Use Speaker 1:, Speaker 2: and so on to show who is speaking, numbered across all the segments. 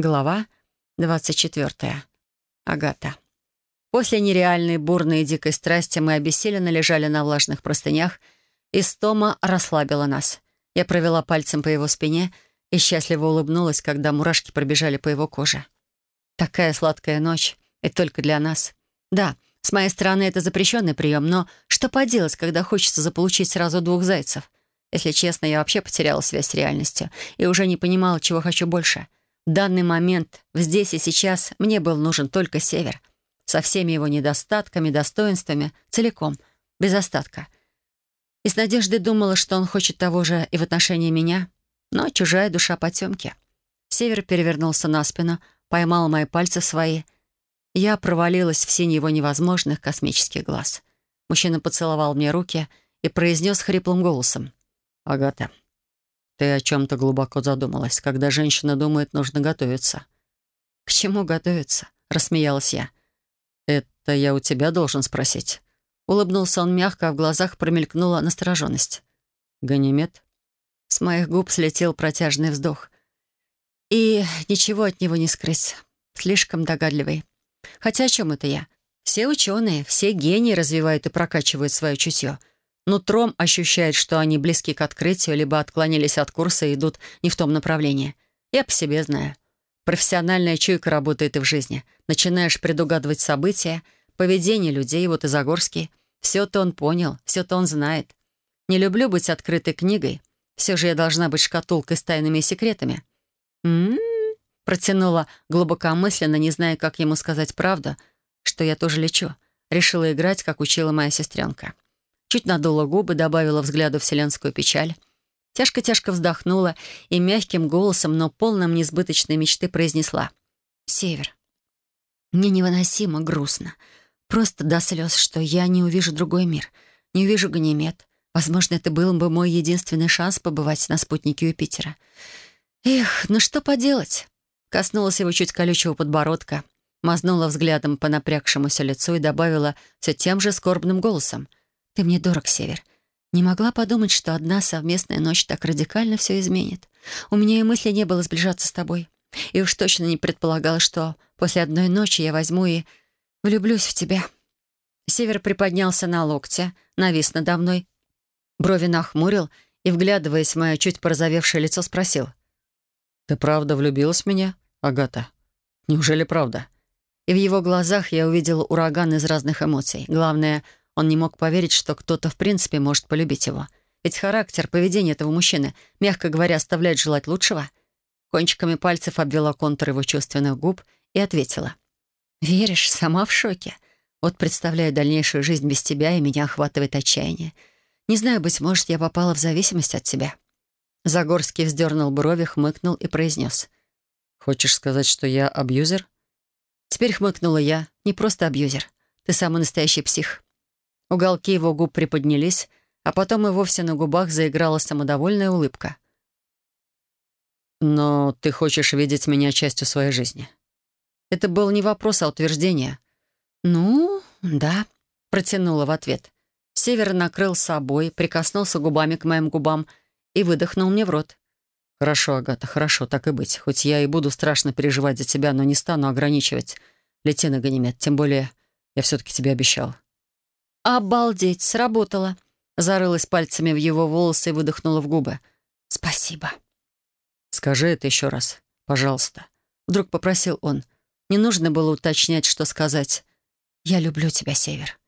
Speaker 1: Глава 24. Агата. После нереальной бурной и дикой страсти мы обессиленно лежали на влажных простынях, и стома расслабила нас. Я провела пальцем по его спине и счастливо улыбнулась, когда мурашки пробежали по его коже. Такая сладкая ночь, и только для нас. Да, с моей стороны это запрещенный прием, но что поделать, когда хочется заполучить сразу двух зайцев? Если честно, я вообще потеряла связь с реальностью и уже не понимала, чего хочу больше — в данный момент, здесь и сейчас, мне был нужен только север. Со всеми его недостатками, достоинствами, целиком, без остатка. И с надеждой думала, что он хочет того же и в отношении меня, но чужая душа потемки. Север перевернулся на спину, поймал мои пальцы свои. Я провалилась в синь его невозможных космических глаз. Мужчина поцеловал мне руки и произнес хриплым голосом. «Агата, «Ты о чем-то глубоко задумалась. Когда женщина думает, нужно готовиться». «К чему готовиться?» — рассмеялась я. «Это я у тебя должен спросить». Улыбнулся он мягко, а в глазах промелькнула настороженность. «Ганимед?» С моих губ слетел протяжный вздох. И ничего от него не скрыть. Слишком догадливый. Хотя о чем это я? Все ученые, все гении развивают и прокачивают свое чутье нутром ощущает, что они близки к открытию, либо отклонились от курса и идут не в том направлении. Я по себе знаю. Профессиональная чуйка работает и в жизни. Начинаешь предугадывать события, поведение людей, вот и Загорский. Все-то он понял, все-то он знает. Не люблю быть открытой книгой. Все же я должна быть шкатулкой с тайными секретами. «М-м-м», протянула глубокомысленно, не зная, как ему сказать правду, что я тоже лечу. Решила играть, как учила моя сестренка. Чуть надула губы, добавила взгляду вселенскую печаль. Тяжко-тяжко вздохнула и мягким голосом, но полным несбыточной мечты произнесла. «Север, мне невыносимо грустно. Просто до слез, что я не увижу другой мир, не увижу Ганимед. Возможно, это был бы мой единственный шанс побывать на спутнике Юпитера. Эх, ну что поделать?» Коснулась его чуть колючего подбородка, мазнула взглядом по напрягшемуся лицу и добавила все тем же скорбным голосом. Ты мне дорог, Север. Не могла подумать, что одна совместная ночь так радикально все изменит. У меня и мысли не было сближаться с тобой. И уж точно не предполагала, что после одной ночи я возьму и влюблюсь в тебя. Север приподнялся на локте, навис надо мной, брови нахмурил и, вглядываясь в мое чуть порозовевшее лицо, спросил. «Ты правда влюбилась в меня, Агата? Неужели правда?» И в его глазах я увидела ураган из разных эмоций. Главное — он не мог поверить, что кто-то в принципе может полюбить его. Ведь характер, поведение этого мужчины, мягко говоря, оставляет желать лучшего. Кончиками пальцев обвела контур его чувственных губ и ответила. «Веришь? Сама в шоке. Вот представляю дальнейшую жизнь без тебя, и меня охватывает отчаяние. Не знаю, быть может, я попала в зависимость от тебя». Загорский вздернул брови, хмыкнул и произнес. «Хочешь сказать, что я абьюзер?» Теперь хмыкнула я. «Не просто абьюзер. Ты самый настоящий псих. Уголки его губ приподнялись, а потом и вовсе на губах заиграла самодовольная улыбка. «Но ты хочешь видеть меня частью своей жизни?» Это был не вопрос, а утверждение. «Ну, да», — протянула в ответ. Север накрыл собой, прикоснулся губами к моим губам и выдохнул мне в рот. «Хорошо, Агата, хорошо, так и быть. Хоть я и буду страшно переживать за тебя, но не стану ограничивать. Лети на Ганимед, тем более я все-таки тебе обещал». «Обалдеть, сработало!» Зарылась пальцами в его волосы и выдохнула в губы. «Спасибо».
Speaker 2: «Скажи это еще раз, пожалуйста», —
Speaker 1: вдруг попросил он. Не нужно было уточнять, что сказать. «Я люблю тебя, Север».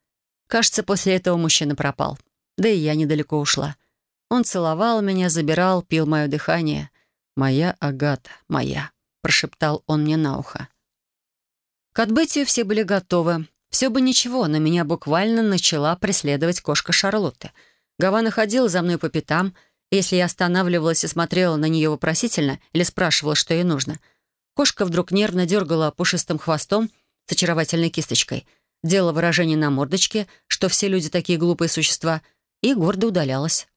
Speaker 1: Кажется, после этого мужчина пропал. Да и я недалеко ушла. Он целовал меня, забирал, пил мое дыхание. «Моя Агата, моя», — прошептал он мне на ухо. К отбытию все были готовы. Все бы ничего, но меня буквально начала преследовать кошка Шарлотты. Гавана ходила за мной по пятам, и если я останавливалась и смотрела на нее вопросительно или спрашивала, что ей нужно, кошка вдруг нервно дергала пушистым хвостом с очаровательной кисточкой, делала выражение на мордочке, что все люди такие глупые существа, и гордо удалялась.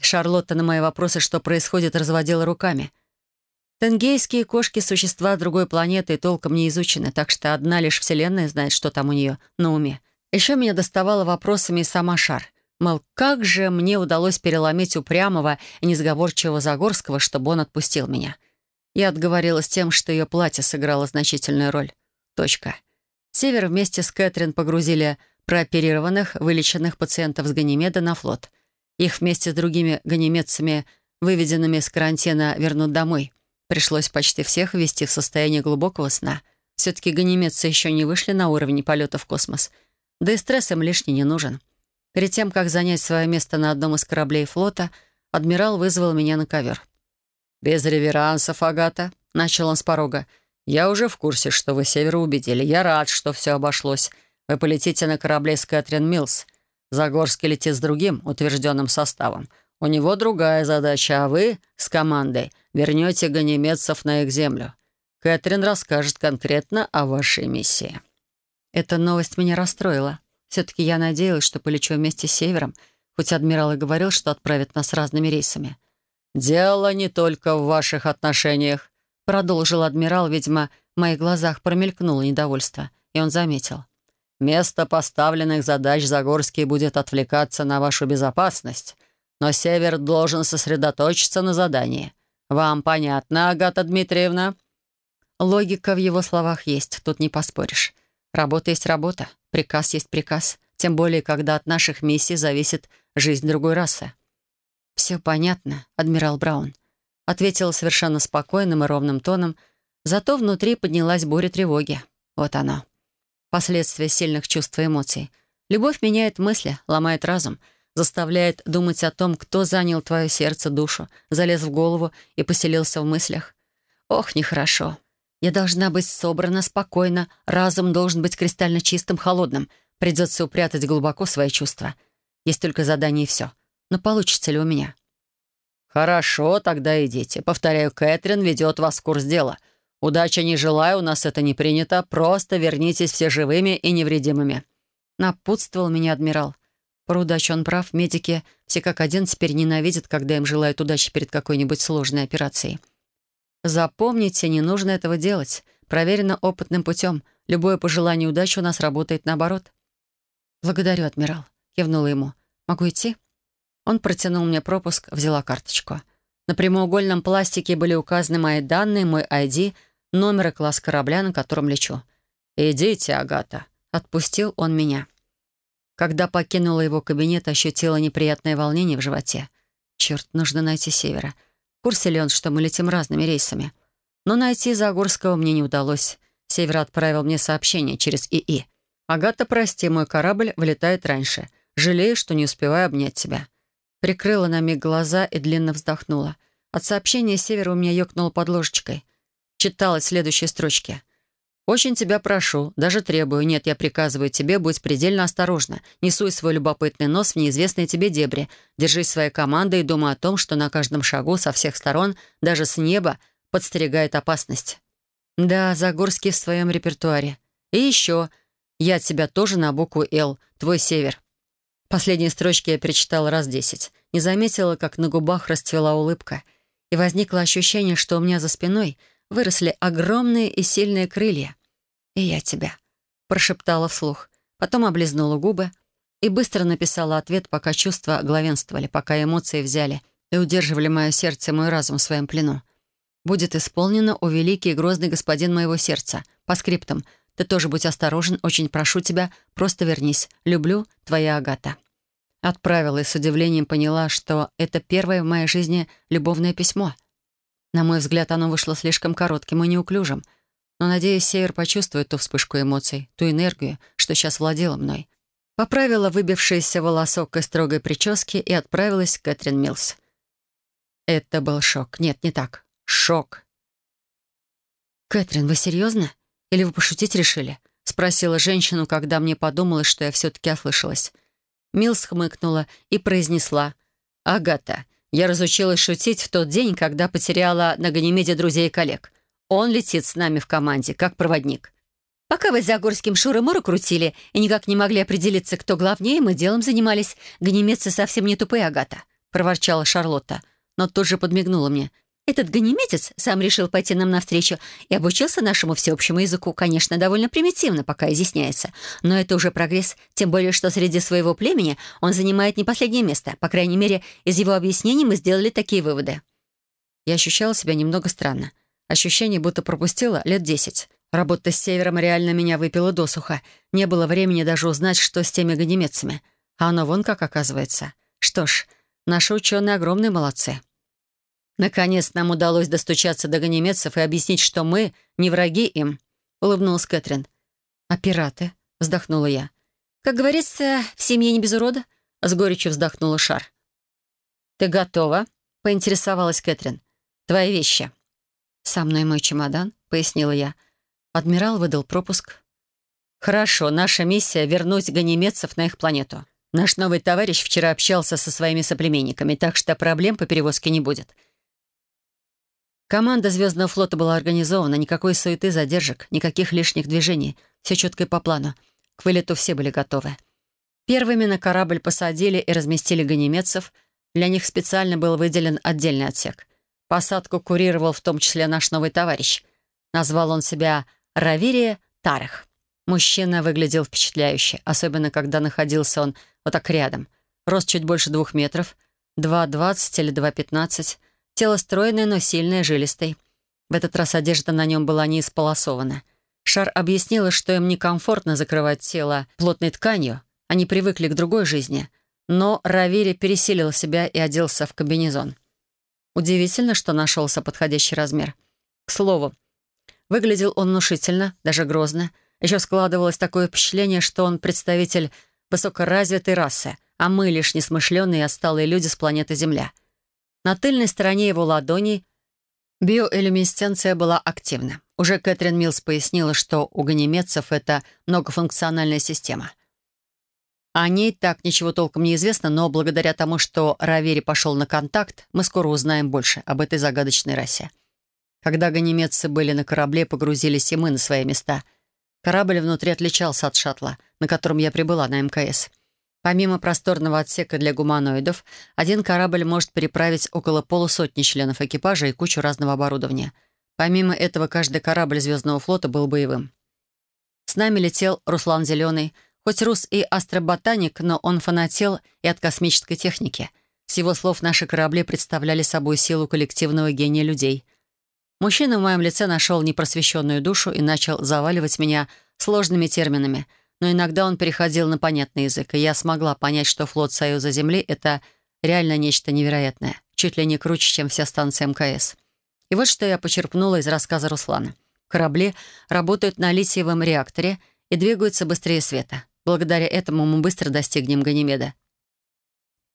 Speaker 1: Шарлотта на мои вопросы, что происходит, разводила руками — Тенгейские кошки — существа другой планеты и толком не изучены, так что одна лишь Вселенная знает, что там у нее на уме. Еще меня доставала вопросами сама Шар. Мол, как же мне удалось переломить упрямого и несговорчивого Загорского, чтобы он отпустил меня? Я отговорилась тем, что ее платье сыграло значительную роль. Точка. Север вместе с Кэтрин погрузили прооперированных, вылеченных пациентов с Ганимеда на флот. Их вместе с другими ганимедцами, выведенными с карантина, вернут домой. Пришлось почти всех ввести в состояние глубокого сна. Все-таки ганимедцы еще не вышли на уровень полета в космос. Да и стресс им лишний не нужен. Перед тем, как занять свое место на одном из кораблей флота, адмирал вызвал меня на ковер. «Без реверансов, Агата», — начал он с порога. «Я уже в курсе, что вы Севера убедили. Я рад, что все обошлось. Вы полетите на корабле с Кэтрин Милс. Загорский летит с другим утвержденным составом. У него другая задача, а вы с командой вернете ганимедцев на их землю. Кэтрин расскажет конкретно о вашей миссии». Эта новость меня расстроила. Все-таки я надеялась, что полечу вместе с Севером, хоть адмирал и говорил, что отправит нас разными рейсами. «Дело не только в ваших отношениях», — продолжил адмирал. Видимо, в моих глазах промелькнуло недовольство, и он заметил. «Место поставленных задач Загорский будет отвлекаться на вашу безопасность, но Север должен сосредоточиться на задании. Вам понятно, Агата Дмитриевна?» Логика в его словах есть, тут не поспоришь. Работа есть работа, приказ есть приказ, тем более, когда от наших миссий зависит жизнь другой расы. «Все понятно, адмирал Браун», — ответила совершенно спокойным и ровным тоном, зато внутри поднялась буря тревоги. Вот оно. Последствия сильных чувств и эмоций. Любовь меняет мысли, ломает разум, заставляет думать о том, кто занял твое сердце, душу, залез в голову и поселился в мыслях. Ох, нехорошо. Я должна быть собрана, спокойна, разум должен быть кристально чистым, холодным. Придется упрятать глубоко свои чувства. Есть только задание и все. Но получится ли у меня? «Хорошо, тогда идите. Повторяю, Кэтрин ведет вас в курс дела. Удачи не желаю, у нас это не принято. Просто вернитесь все живыми и невредимыми». Напутствовал меня адмирал. Про удачу он прав. Медики все как один теперь ненавидят, когда им желают удачи перед какой-нибудь сложной операцией. Запомните, не нужно этого делать. Проверено опытным путем. Любое пожелание удачи у нас работает наоборот. «Благодарю, адмирал», — кивнула ему. «Могу идти?» Он протянул мне пропуск, взяла карточку. На прямоугольном пластике были указаны мои данные, мой ID, номер и класс корабля, на котором лечу. «Идите, Агата», — отпустил он меня. Когда покинула его кабинет, ощутила неприятное волнение в животе. Черт, нужно найти Севера. В курсе ли он, что мы летим разными рейсами? Но найти Загорского мне не удалось. Север отправил мне сообщение через ИИ. «Агата, прости, мой корабль вылетает раньше. Жалею, что не успеваю обнять тебя». Прикрыла на миг глаза и длинно вздохнула. От сообщения Севера у меня ёкнуло под ложечкой. Читалась следующие строчки. «Очень тебя прошу, даже требую, нет, я приказываю тебе, будь предельно осторожна. Не суй свой любопытный нос в неизвестные тебе дебри. Держись своей командой и думай о том, что на каждом шагу со всех сторон, даже с неба, подстерегает опасность». Да, Загорский в своем репертуаре. И еще. Я от тебя тоже на букву «Л», твой север. Последние строчки я перечитала раз десять. Не заметила, как на губах расцвела улыбка. И возникло ощущение, что у меня за спиной выросли огромные и сильные крылья. «И я тебя», — прошептала вслух. Потом облизнула губы и быстро написала ответ, пока чувства главенствовали, пока эмоции взяли и удерживали мое сердце и мой разум в своем плену. «Будет исполнено, о великий и грозный господин моего сердца. По скриптам — ты тоже будь осторожен, очень прошу тебя, просто вернись. Люблю, твоя Агата». Отправила и с удивлением поняла, что это первое в моей жизни любовное письмо. На мой взгляд, оно вышло слишком коротким и неуклюжим. Но, надеюсь, Север почувствует ту вспышку эмоций, ту энергию, что сейчас владела мной. Поправила выбившийся волосок из строгой прически и отправилась к Кэтрин Милс. Это был шок. Нет, не так. Шок. «Кэтрин, вы серьезно?» Или вы пошутить решили?» — спросила женщину, когда мне подумалось, что я все-таки ослышалась. Милс хмыкнула и произнесла. «Агата, я разучилась шутить в тот день, когда потеряла на Ганимеде друзей и коллег. Он летит с нами в команде, как проводник. Пока вы за Горским Шура-Мура крутили и никак не могли определиться, кто главнее, мы делом занимались. Ганимедцы совсем не тупые, Агата», — проворчала Шарлотта, но тут же подмигнула мне. Этот ганимедец сам решил пойти нам навстречу и обучился нашему всеобщему языку, конечно, довольно примитивно, пока изъясняется. Но это уже прогресс, тем более, что среди своего племени он занимает не последнее место. По крайней мере, из его объяснений мы сделали такие выводы. Я ощущала себя немного странно. Ощущение, будто пропустила лет десять. Работа с севером реально меня выпила досуха. Не было времени даже узнать, что с теми ганемецами. А оно вон как оказывается. Что ж, наши ученые огромные молодцы. Наконец нам удалось достучаться до ганемецев и объяснить, что мы не враги им. Улыбнулась Кэтрин. «А пираты?» — вздохнула я. «Как говорится, в семье не без урода», — с горечью вздохнула Шар. «Ты готова?» — поинтересовалась Кэтрин. «Твои вещи». «Со мной мой чемодан», — пояснила я. Адмирал выдал пропуск. «Хорошо, наша миссия — вернуть ганемецев на их планету. Наш новый товарищ вчера общался со своими соплеменниками, так что проблем по перевозке не будет». Команда Звездного флота была организована, никакой суеты, задержек, никаких лишних движений. Все четко и по плану. К вылету все были готовы. Первыми на корабль посадили и разместили ганемецев. Для них специально был выделен отдельный отсек. Посадку курировал в том числе наш новый товарищ. Назвал он себя Равирия Тарах. Мужчина выглядел впечатляюще, особенно когда находился он вот так рядом. Рост чуть больше двух метров, 2,20 или 2,15. Тело стройное, но сильное, жилистое. В этот раз одежда на нем была не исполосована. Шар объяснила, что им некомфортно закрывать тело плотной тканью. Они привыкли к другой жизни. Но Равири пересилил себя и оделся в комбинезон. Удивительно, что нашелся подходящий размер. К слову, выглядел он внушительно, даже грозно. Еще складывалось такое впечатление, что он представитель высокоразвитой расы, а мы лишь несмышленные и отсталые люди с планеты Земля. На тыльной стороне его ладони биоэлюминесценция была активна. Уже Кэтрин Милс пояснила, что у ганемецев это многофункциональная система. О ней так ничего толком не известно, но благодаря тому, что Равери пошел на контакт, мы скоро узнаем больше об этой загадочной расе. Когда ганемедцы были на корабле, погрузились и мы на свои места. Корабль внутри отличался от шаттла, на котором я прибыла на МКС. Помимо просторного отсека для гуманоидов, один корабль может переправить около полусотни членов экипажа и кучу разного оборудования. Помимо этого, каждый корабль Звездного флота был боевым. С нами летел Руслан Зеленый — Хоть рус и астроботаник, но он фанател и от космической техники. С его слов, наши корабли представляли собой силу коллективного гения людей. Мужчина в моем лице нашел непросвещенную душу и начал заваливать меня сложными терминами, но иногда он переходил на понятный язык, и я смогла понять, что флот Союза Земли — это реально нечто невероятное, чуть ли не круче, чем вся станция МКС. И вот что я почерпнула из рассказа Руслана. Корабли работают на литиевом реакторе и двигаются быстрее света. Благодаря этому мы быстро достигнем Ганимеда.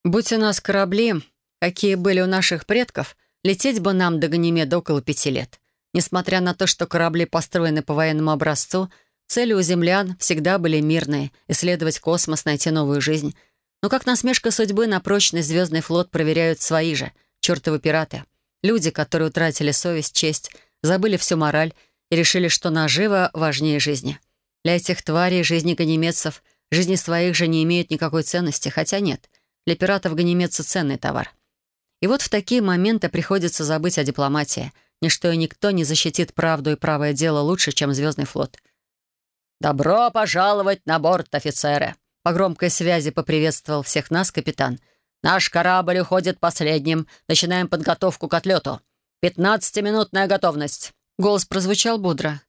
Speaker 1: Будь у нас корабли, какие были у наших предков, лететь бы нам до Ганимеда около пяти лет. Несмотря на то, что корабли построены по военному образцу, цели у землян всегда были мирные — исследовать космос, найти новую жизнь. Но как насмешка судьбы на прочный звездный флот проверяют свои же, чертовы пираты. Люди, которые утратили совесть, честь, забыли всю мораль и решили, что наживо важнее жизни. Для этих тварей жизни ганемецев, жизни своих же не имеют никакой ценности, хотя нет. Для пиратов ганемецы — ценный товар. И вот в такие моменты приходится забыть о дипломатии. Ничто и никто не защитит правду и правое дело лучше, чем Звездный флот. «Добро пожаловать на борт, офицеры!» По громкой связи поприветствовал всех нас капитан. «Наш корабль уходит последним. Начинаем подготовку к отлету. Пятнадцатиминутная готовность». Голос прозвучал бодро.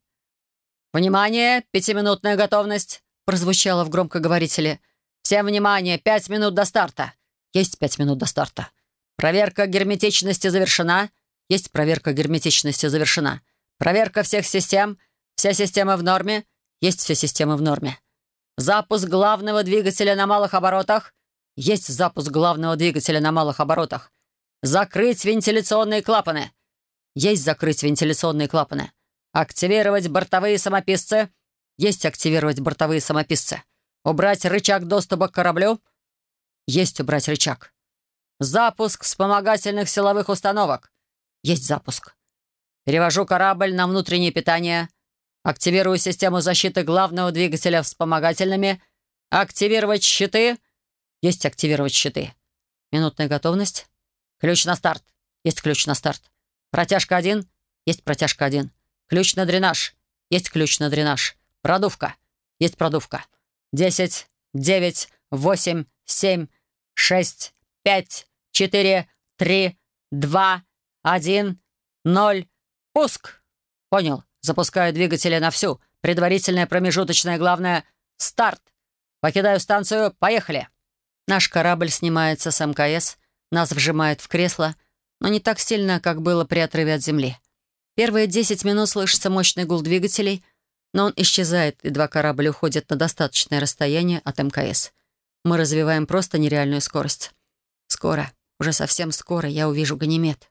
Speaker 1: «Внимание! Пятиминутная готовность!» прозвучало в громкоговорителе. «Всем внимание! Пять минут до старта!» «Есть пять минут до старта!» «Проверка герметичности завершена!» «Есть проверка герметичности завершена!» «Проверка всех систем!» «Вся система в норме!» «Есть все системы в норме!» «Запуск главного двигателя на малых оборотах!» «Есть запуск главного двигателя на малых оборотах!» «Закрыть вентиляционные клапаны!» «Есть закрыть вентиляционные клапаны!» «Активировать бортовые самописцы!» «Есть активировать бортовые самописцы!» «Убрать рычаг доступа к кораблю?» «Есть убрать рычаг!» «Запуск вспомогательных силовых установок!» «Есть запуск!» «Перевожу корабль на внутреннее питание!» «Активирую систему защиты главного двигателя вспомогательными!» «Активировать щиты!» «Есть активировать щиты!» «Минутная готовность!» «Ключ на старт!» «Есть ключ на старт!» «Протяжка один!» «Есть протяжка один!» Ключ на дренаж. Есть ключ на дренаж. Продувка. Есть продувка. Десять, девять, восемь, семь, шесть, пять, четыре, три, два, один, ноль. Пуск. Понял. Запускаю двигатели на всю. Предварительное, промежуточное, главное — старт. Покидаю станцию. Поехали. Наш корабль снимается с МКС, нас вжимают в кресло, но не так сильно, как было при отрыве от земли. Первые 10 минут слышится мощный гул двигателей, но он исчезает, и два корабля уходят на достаточное расстояние от МКС. Мы развиваем просто нереальную скорость. Скоро, уже совсем скоро я увижу Ганимед.